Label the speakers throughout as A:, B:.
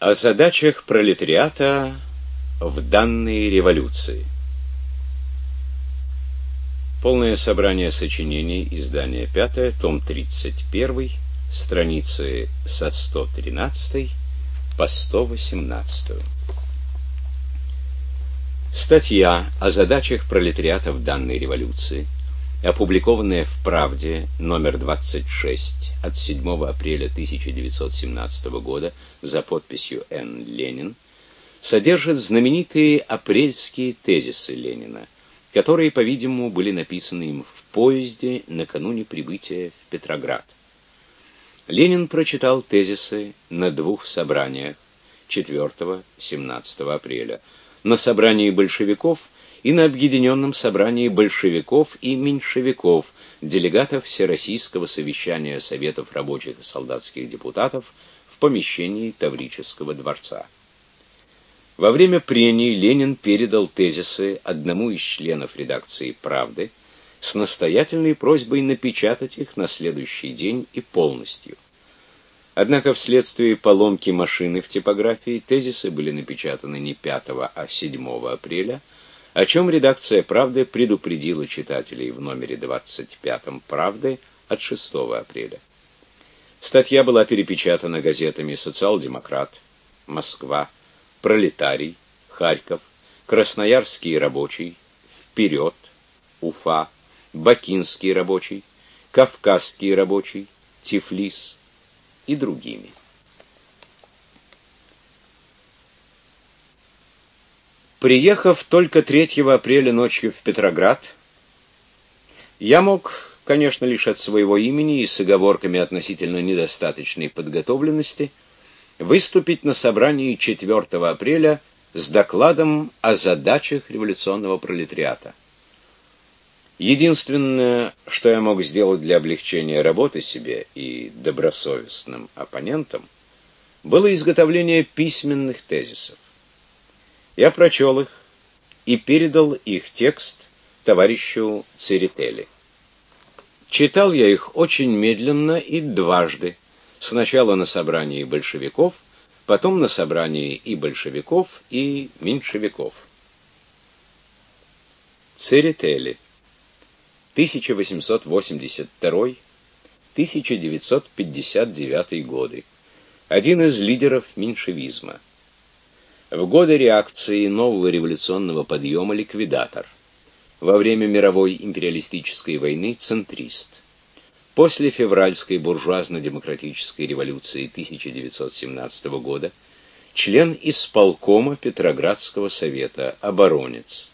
A: О задачах пролетариата в данной революции. Полное собрание сочинений, издание 5, том 31, страницы со 113 по 118. Статья о задачах пролетариата в данной революции – опубликованная в «Правде» номер 26 от 7 апреля 1917 года за подписью Н. Ленин, содержит знаменитые апрельские тезисы Ленина, которые, по-видимому, были написаны им в поезде накануне прибытия в Петроград. Ленин прочитал тезисы на двух собраниях 4-17 апреля. На собрании большевиков – и на объединенном собрании большевиков и меньшевиков, делегатов Всероссийского совещания Советов рабочих и солдатских депутатов в помещении Таврического дворца. Во время прений Ленин передал тезисы одному из членов редакции «Правды» с настоятельной просьбой напечатать их на следующий день и полностью. Однако вследствие поломки машины в типографии тезисы были напечатаны не 5, а 7 апреля, о чем редакция «Правды» предупредила читателей в номере 25 «Правды» от 6 апреля. Статья была перепечатана газетами «Социал-демократ», «Москва», «Пролетарий», «Харьков», «Красноярский рабочий», «Вперед», «Уфа», «Бакинский рабочий», «Кавказский рабочий», «Тифлис» и другими. Приехав только 3 апреля ночью в Петроград, я мог, конечно, лишь от своего имени и с оговорками относительно недостаточной подготовленности выступить на собрании 4 апреля с докладом о задачах революционного пролетариата. Единственное, что я мог сделать для облегчения работы себе и добросовестным оппонентам, было изготовление письменных тезисов. Я прочел их и передал их текст товарищу Церетели. Читал я их очень медленно и дважды. Сначала на собрании большевиков, потом на собрании и большевиков, и меньшевиков. Церетели. 1882-1959 годы. Один из лидеров меньшевизма. В годы реакции нового революционного подъема ликвидатор. Во время мировой империалистической войны центрист. После февральской буржуазно-демократической революции 1917 года член исполкома Петроградского совета, оборонец.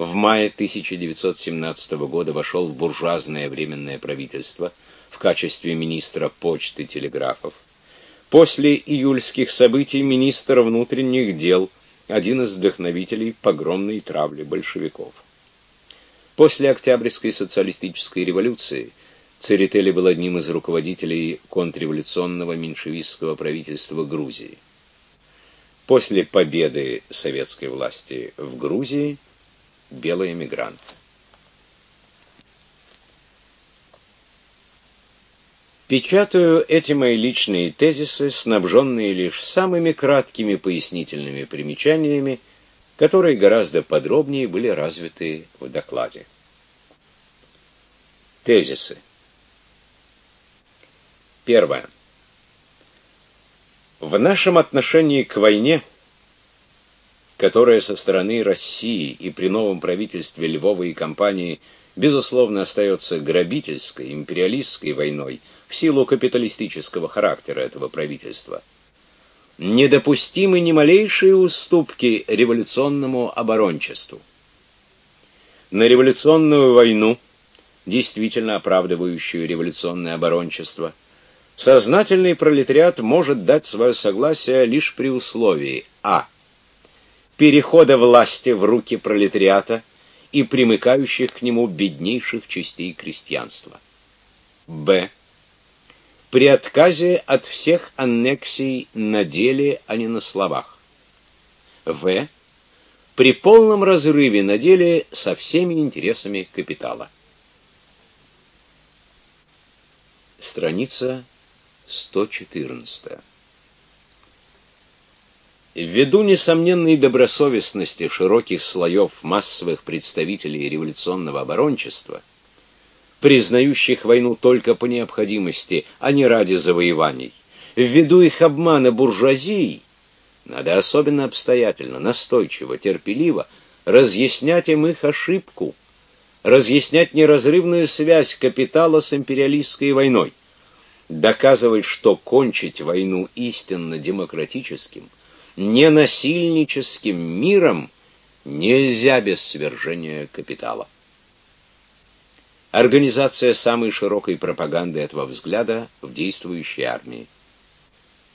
A: В мае 1917 года вошел в буржуазное временное правительство в качестве министра почты и телеграфов. После июльских событий министр внутренних дел, один из вдохновителей погромной травли большевиков. После Октябрьской социалистической революции Церетели был одним из руководителей контрреволюционного меньшевистского правительства Грузии. После победы советской власти в Грузии белый эмигрант. Печатаю эти мои личные тезисы, снабженные лишь самыми краткими пояснительными примечаниями, которые гораздо подробнее были развиты в докладе. Тезисы. Первое. В нашем отношении к войне, которая со стороны России и при новом правительстве Львова и компании безусловно остается грабительской, империалистской войной, в силу капиталистического характера этого правительства. Недопустимы ни малейшие уступки революционному оборончеству. На революционную войну, действительно оправдывающую революционное оборончество, сознательный пролетариат может дать свое согласие лишь при условии а. Перехода власти в руки пролетариата и примыкающих к нему беднейших частей крестьянства. б при отказе от всех аннексий на деле, а не на словах. В. При полном разрыве на деле со всеми интересами капитала. Страница 114. Ввиду несомненной добросовестности широких слоев массовых представителей революционного оборончества, признающих войну только по необходимости, а не ради завоеваний, ввиду их обмана буржуазии, надо особенно обстоятельно, настойчиво, терпеливо разъяснять им их ошибку, разъяснять неразрывную связь капитала с империалистской войной, доказывать, что кончить войну истинно демократическим – ненасильническим миром нельзя без свержения капитала. Организация самой широкой пропаганды этого взгляда в действующей армии.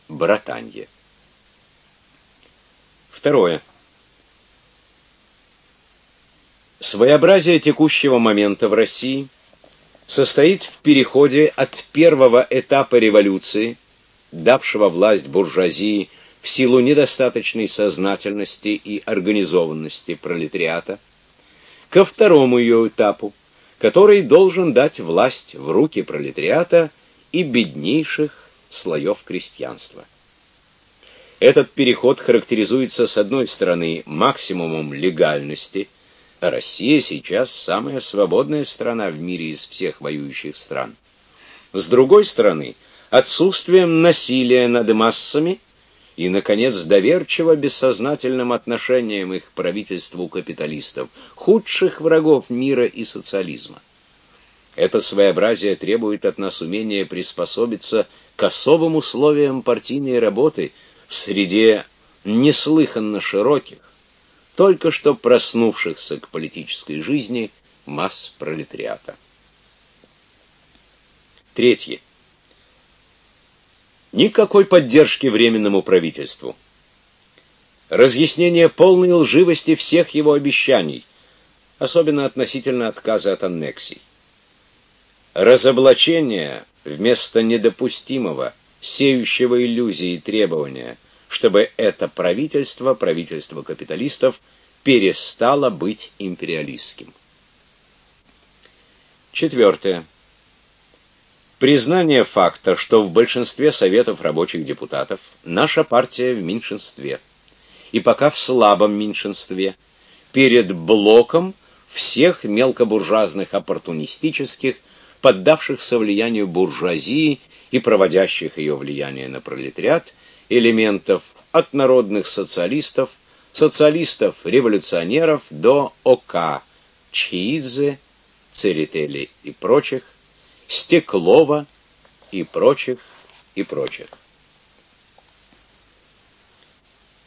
A: Братанье. Второе. Своеобразие текущего момента в России состоит в переходе от первого этапа революции, давшего власть буржуазии в силу недостаточной сознательности и организованности пролетариата, ко второму ее этапу, который должен дать власть в руки пролетариата и беднейших слоев крестьянства. Этот переход характеризуется с одной стороны максимумом легальности, Россия сейчас самая свободная страна в мире из всех воюющих стран. С другой стороны, отсутствием насилия над массами и, наконец, доверчиво бессознательным отношением их к правительству капиталистов, худших врагов мира и социализма. Это своеобразие требует от нас умения приспособиться к особым условиям партийной работы в среде неслыханно широких, только что проснувшихся к политической жизни масс пролетариата. Третье. Никакой поддержки временному правительству. Разъяснение полной лживости всех его обещаний, особенно относительно отказа от аннексий. Разоблачение вместо недопустимого, сеющего иллюзии требования, чтобы это правительство, правительство капиталистов, перестало быть империалистским. Четвертое. Признание факта, что в большинстве советов рабочих депутатов наша партия в меньшинстве, и пока в слабом меньшинстве, перед блоком всех мелкобуржуазных оппортунистических, поддавшихся влиянию буржуазии и проводящих ее влияние на пролетариат, элементов от народных социалистов, социалистов-революционеров до ОК, Чхиидзе, Церетели и прочих, Стеклова и прочих, и прочих.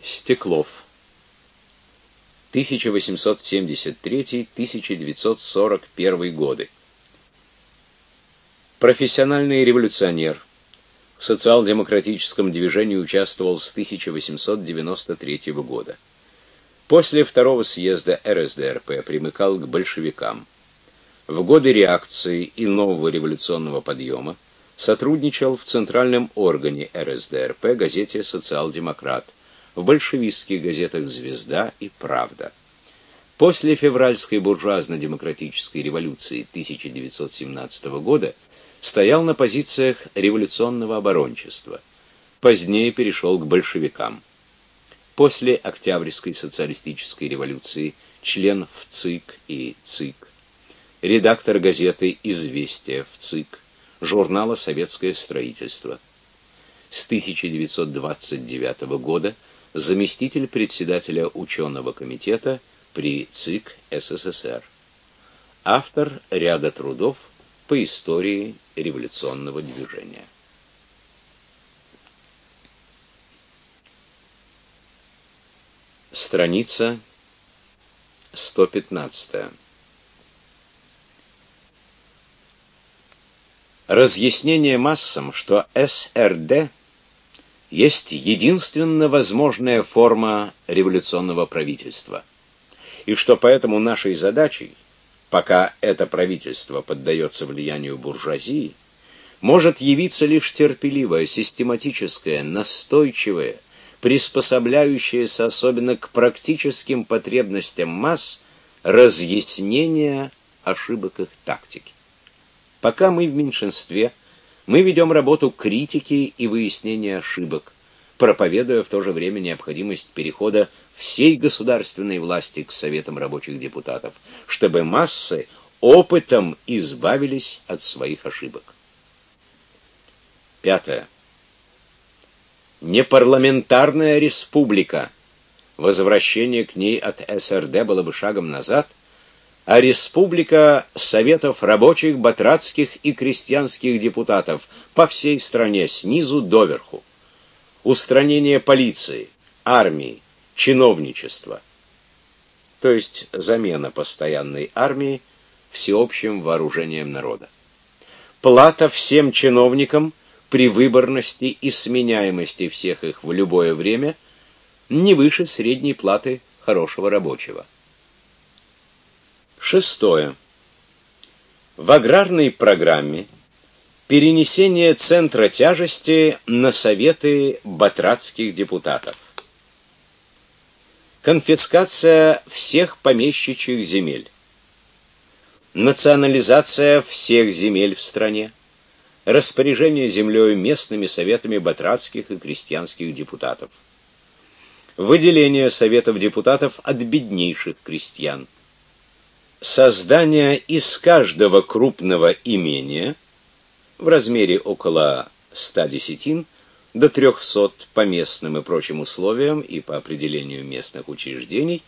A: Стеклов 1873-1941 годы. Профессиональный революционер. В социал-демократическом движении участвовал с 1893 года. После второго съезда РСДРП примыкал к большевикам в годы реакции и нового революционного подъема сотрудничал в центральном органе РСДРП газете «Социал-демократ», в большевистских газетах «Звезда» и «Правда». После февральской буржуазно-демократической революции 1917 года стоял на позициях революционного оборончества. Позднее перешел к большевикам. После Октябрьской социалистической революции член ВЦИК и ЦИК редактор газеты «Известия» в ЦИК, журнала «Советское строительство». С 1929 года заместитель председателя ученого комитета при ЦИК СССР. Автор ряда трудов по истории революционного движения. Страница 115. Разъяснение массам, что СРД есть единственно возможная форма революционного правительства, и что поэтому нашей задачей, пока это правительство поддается влиянию буржуазии, может явиться лишь терпеливое, систематическое, настойчивое, приспособляющееся особенно к практическим потребностям масс разъяснение ошибок их тактики. Пока мы в меньшинстве, мы ведем работу критики и выяснения ошибок, проповедуя в то же время необходимость перехода всей государственной власти к советам рабочих депутатов, чтобы массы опытом избавились от своих ошибок. Пятое. Непарламентарная республика. Возвращение к ней от СРД было бы шагом назад, а республика советов рабочих, батрацких и крестьянских депутатов по всей стране снизу доверху. Устранение полиции, армии, чиновничества. То есть замена постоянной армии всеобщим вооружением народа. Плата всем чиновникам при выборности и сменяемости всех их в любое время не выше средней платы хорошего рабочего. Шестое. В аграрной программе перенесение центра тяжести на советы батрацких депутатов. Конфискация всех помещичьих земель. Национализация всех земель в стране распоряжение землей местными советами батрацких и крестьянских депутатов. Выделение советов депутатов от беднейших крестьян. Создание из каждого крупного имения в размере около 100 десятин до 300 по местным и прочим условиям и по определению местных учреждений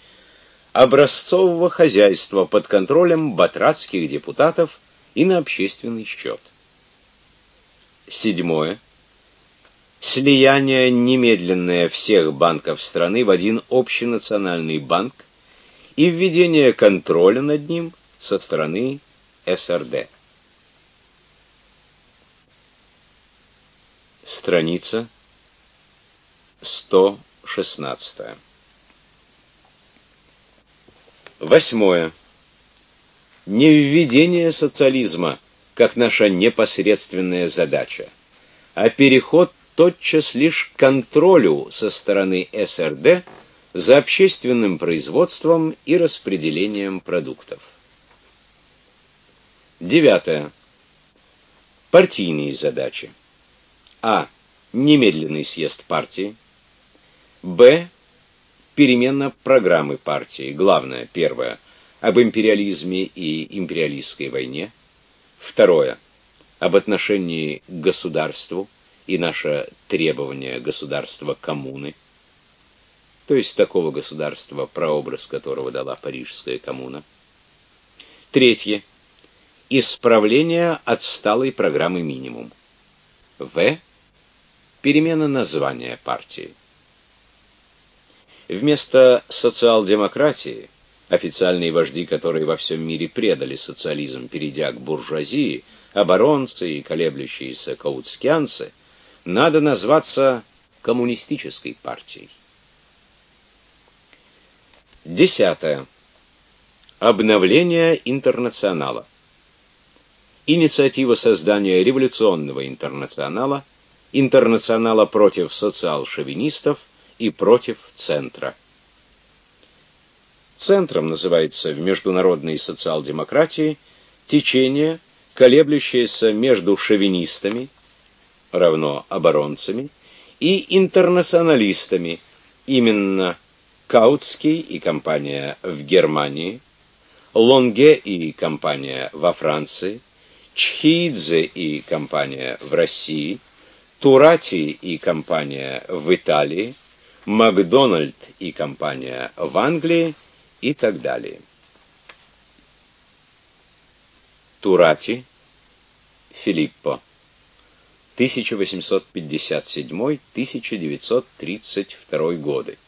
A: образцового хозяйства под контролем батрацких депутатов и на общественный счет. Седьмое. Слияние немедленное всех банков страны в один общенациональный банк и введение контроля над ним со стороны СРД. Страница 116. Восьмое. Не введение социализма как наша непосредственная задача, а переход тотчас лишь к контролю со стороны СРД за общественным производством и распределением продуктов. Девятое. Партийные задачи. А. Немедленный съезд партии. Б. Перемена программы партии. Главное, первое, об империализме и империалистской войне. Второе. Об отношении к государству и наше требование государства коммуны, то есть такого государства, прообраз которого дала Парижская коммуна. Третье. Исправление отсталой программы минимум. В. Перемена названия партии. Вместо социал-демократии официальные вожди, которые во всем мире предали социализм, перейдя к буржуазии, оборонцы и колеблющиеся каутскианцы, надо назваться коммунистической партией. Десятое. Обновление интернационала. Инициатива создания революционного интернационала, интернационала против социал-шовинистов и против центра. Центром называется в международной социал-демократии течение, колеблющееся между шовинистами, равно оборонцами, и интернационалистами, именно Каутский и компания в Германии, Лонге и компания во Франции, Чхидзе и компания в России, Турати и компания в Италии, Макдональд и компания в Англии и так далее. Турати Филиппо 1857-1932 годы.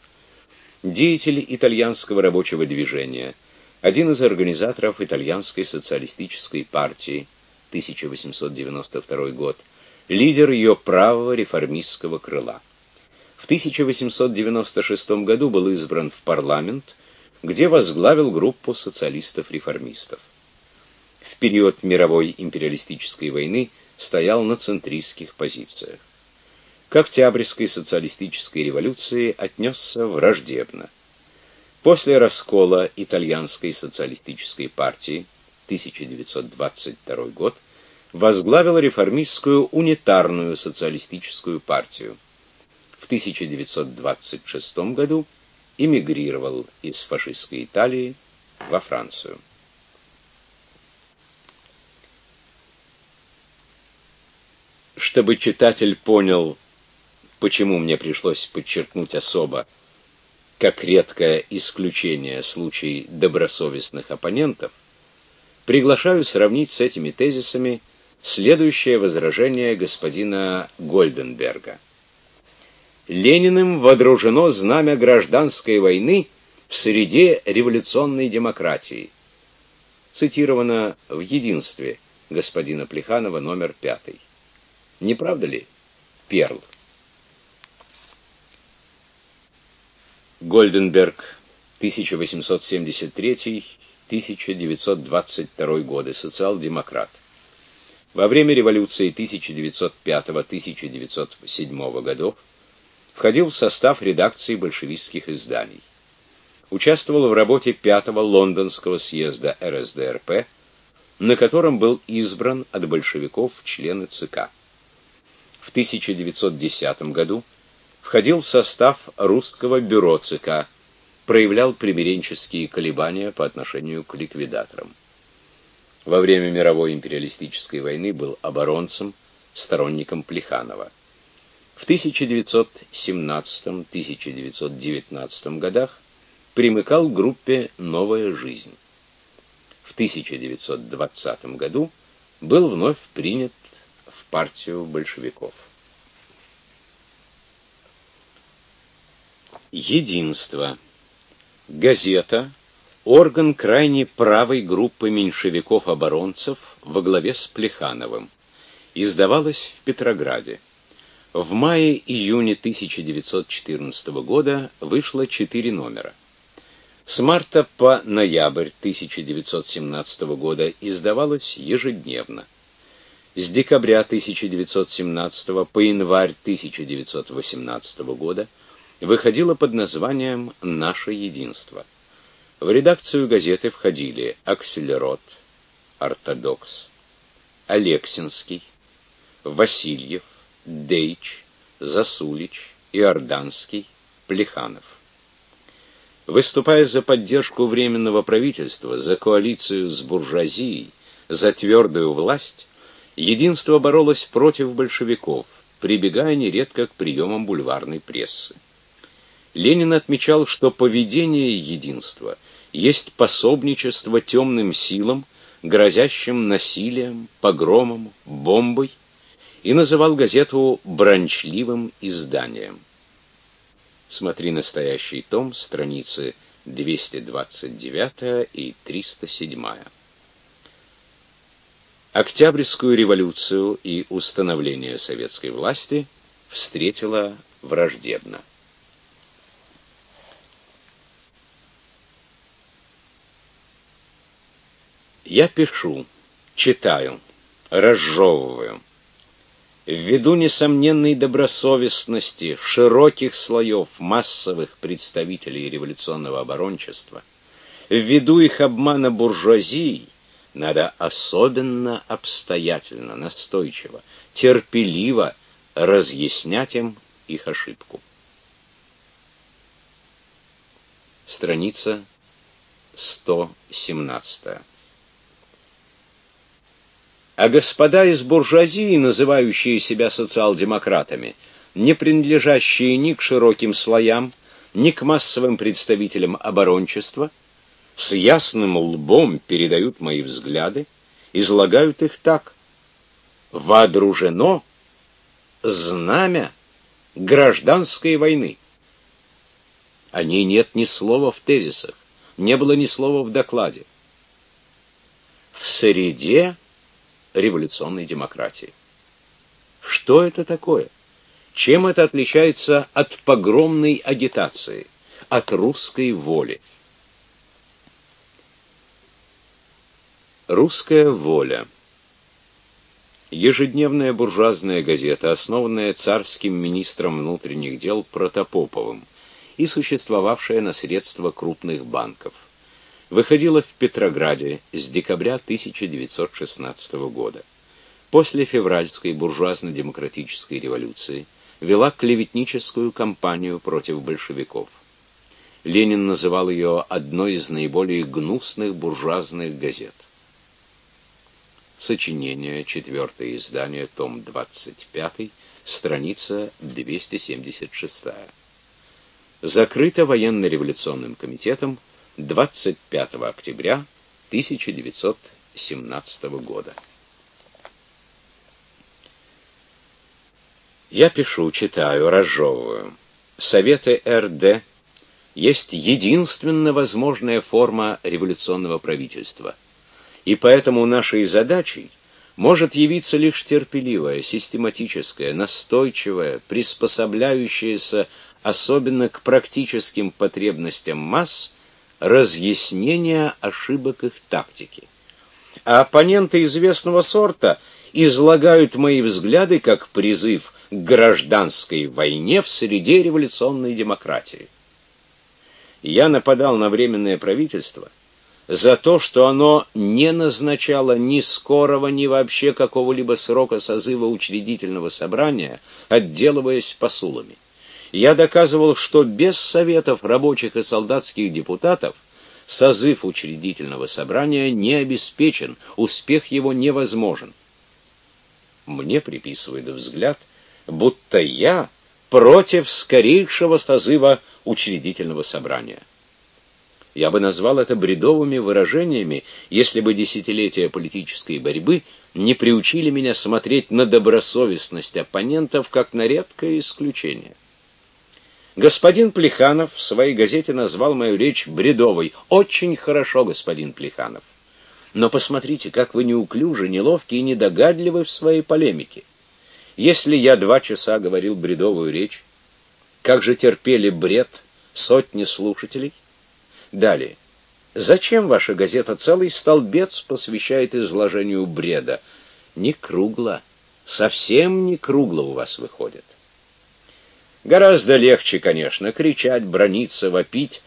A: Деятель итальянского рабочего движения, один из организаторов итальянской социалистической партии 1892 год, лидер ее правого реформистского крыла. В 1896 году был избран в парламент где возглавил группу социалистов-реформистов. В период мировой империалистической войны стоял на центристских позициях. К Октябрьской социалистической революции отнесся враждебно. После раскола итальянской социалистической партии 1922 год возглавил реформистскую унитарную социалистическую партию. в 1926 году эмигрировал из фашистской Италии во Францию. Чтобы читатель понял, почему мне пришлось подчеркнуть особо, как редкое исключение случай добросовестных оппонентов, приглашаю сравнить с этими тезисами следующее возражение господина Гольденберга. Лениным водружено знамя гражданской войны в среде революционной демократии. Цитировано в Единстве господина Плеханова номер пятый. Не правда ли, Перл? Гольденберг, 1873-1922 годы, социал-демократ. Во время революции 1905-1907 годов входил в состав редакции большевистских изданий. Участвовал в работе пятого лондонского съезда РСДРП, на котором был избран от большевиков в члены ЦК. В 1910 году входил в состав русского бюро ЦК, проявлял примиренческие колебания по отношению к ликвидаторам. Во время мировой империалистической войны был оборонцем, сторонником Плеханова. В 1917-1919 годах примыкал к группе Новая жизнь. В 1920 году был вновь принят в партию большевиков. Единство. Газета орган крайне правой группы меньшевиков-оборонцев во главе с Плехановым. Издавалась в Петрограде. В мае-июне 1914 года вышло четыре номера. С марта по ноябрь 1917 года издавалось ежедневно. С декабря 1917 по январь 1918 года выходило под названием «Наше единство». В редакцию газеты входили Аксельрод, Ортодокс, Алексинский, Васильев, Дейч, Засулич, Иорданский, Плеханов. Выступая за поддержку временного правительства, за коалицию с буржуазией, за твердую власть, единство боролось против большевиков, прибегая нередко к приемам бульварной прессы. Ленин отмечал, что поведение единства есть пособничество темным силам, грозящим насилием, погромом, бомбой, и называл газету бранчливым изданием. Смотри настоящий том, страницы 229 и 307. Октябрьскую революцию и установление советской власти встретила враждебно. Я пишу, читаю, разжевываю ввиду несомненной добросовестности широких слоев массовых представителей революционного оборончества, ввиду их обмана буржуазии, надо особенно обстоятельно, настойчиво, терпеливо разъяснять им их ошибку. Страница 117 а господа из буржуазии, называющие себя социал-демократами, не принадлежащие ни к широким слоям, ни к массовым представителям оборончества, с ясным лбом передают мои взгляды, излагают их так: водружено знамя гражданской войны. О ней нет ни слова в тезисах, не было ни слова в докладе. В среде революционной демократии. Что это такое? Чем это отличается от погромной агитации, от русской воли? Русская воля. Ежедневная буржуазная газета, основанная царским министром внутренних дел Протопоповым и существовавшая на средства крупных банков выходила в Петрограде с декабря 1916 года. После февральской буржуазно-демократической революции вела клеветническую кампанию против большевиков. Ленин называл ее одной из наиболее гнусных буржуазных газет. Сочинение, четвертое издание, том 25, страница 276. Закрыто военно-революционным комитетом 25 октября 1917 года. Я пишу, читаю, разжевываю. Советы РД есть единственно возможная форма революционного правительства. И поэтому нашей задачей может явиться лишь терпеливая, систематическая, настойчивая, приспособляющаяся особенно к практическим потребностям масс разъяснение ошибок их тактики. А оппоненты известного сорта излагают мои взгляды как призыв к гражданской войне в среде революционной демократии. Я нападал на временное правительство за то, что оно не назначало ни скорого, ни вообще какого-либо срока созыва учредительного собрания, отделываясь посулами я доказывал, что без советов рабочих и солдатских депутатов созыв учредительного собрания не обеспечен, успех его невозможен. Мне приписывают взгляд, будто я против скорейшего созыва учредительного собрания. Я бы назвал это бредовыми выражениями, если бы десятилетия политической борьбы не приучили меня смотреть на добросовестность оппонентов как на редкое исключение. Господин Плеханов в своей газете назвал мою речь бредовой. Очень хорошо, господин Плеханов. Но посмотрите, как вы неуклюжи, неловки и недогадливы в своей полемике. Если я два часа говорил бредовую речь, как же терпели бред сотни слушателей? Далее. Зачем ваша газета целый столбец посвящает изложению бреда? Не кругло, совсем не кругло у вас выходит. Гораздо легче, конечно, кричать, брониться, вопить,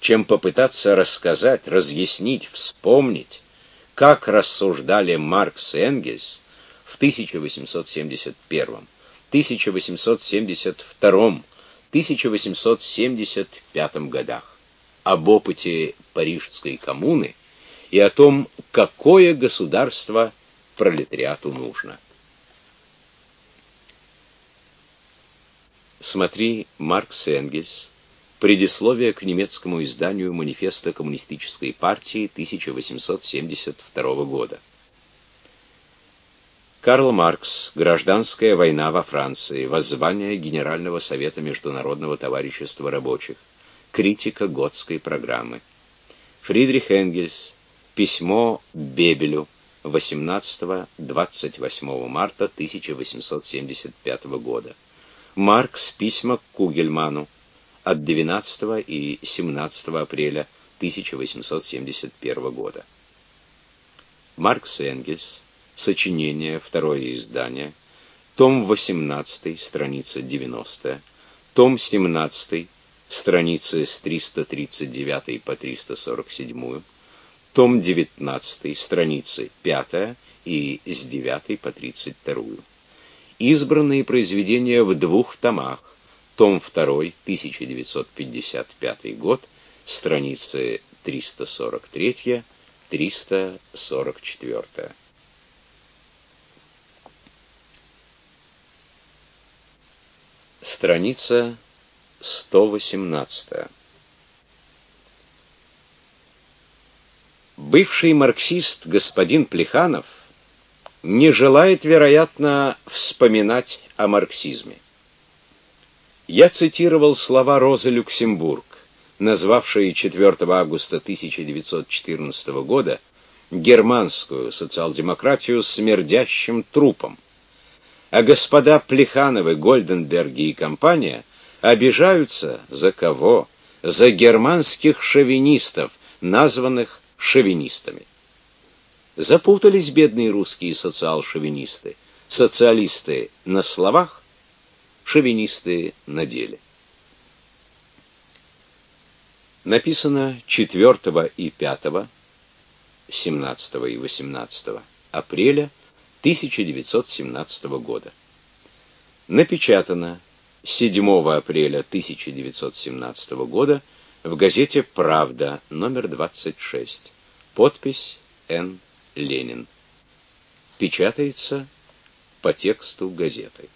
A: чем попытаться рассказать, разъяснить, вспомнить, как рассуждали Маркс и Энгельс в 1871, 1872, 1875 годах об опыте Парижской коммуны и о том, какое государство пролетариату нужно. Смотри Маркс и Энгельс. Предисловие к немецкому изданию Манифеста коммунистической партии 1872 года. Карл Маркс. Гражданская война во Франции. Воззвание Генерального совета Международного товарищества рабочих. Критика Готской программы. Фридрих Энгельс. Письмо Бебелю. 18-28 марта 1875 года. Маркс письма к Кугельману от 12 и 17 апреля 1871 года. Маркс и Энгельс. Сочинение, второе издание. Том 18, страница 90. Том 17, страницы с 339 по 347. Том 19, страницы 5 и с 9 по 32 избранные произведения в двух томах. Том 2, 1955 год, страницы 343, 344. Страница 118. Бывший марксист господин Плеханов не желает, вероятно, вспоминать о марксизме. Я цитировал слова Розы Люксембург, назвавшей 4 августа 1914 года германскую социал-демократию смердящим трупом. А господа Плехановы, Гольденберги и компания обижаются за кого? За германских шовинистов, названных шовинистами. Запутались бедные русские социал-шовинисты. Социалисты на словах, шовинисты на деле. Написано 4 и 5, 17 и 18 апреля 1917 года. Напечатано 7 апреля 1917 года в газете Правда, номер 26. Подпись Н. Ленин. Печатается по тексту газеты.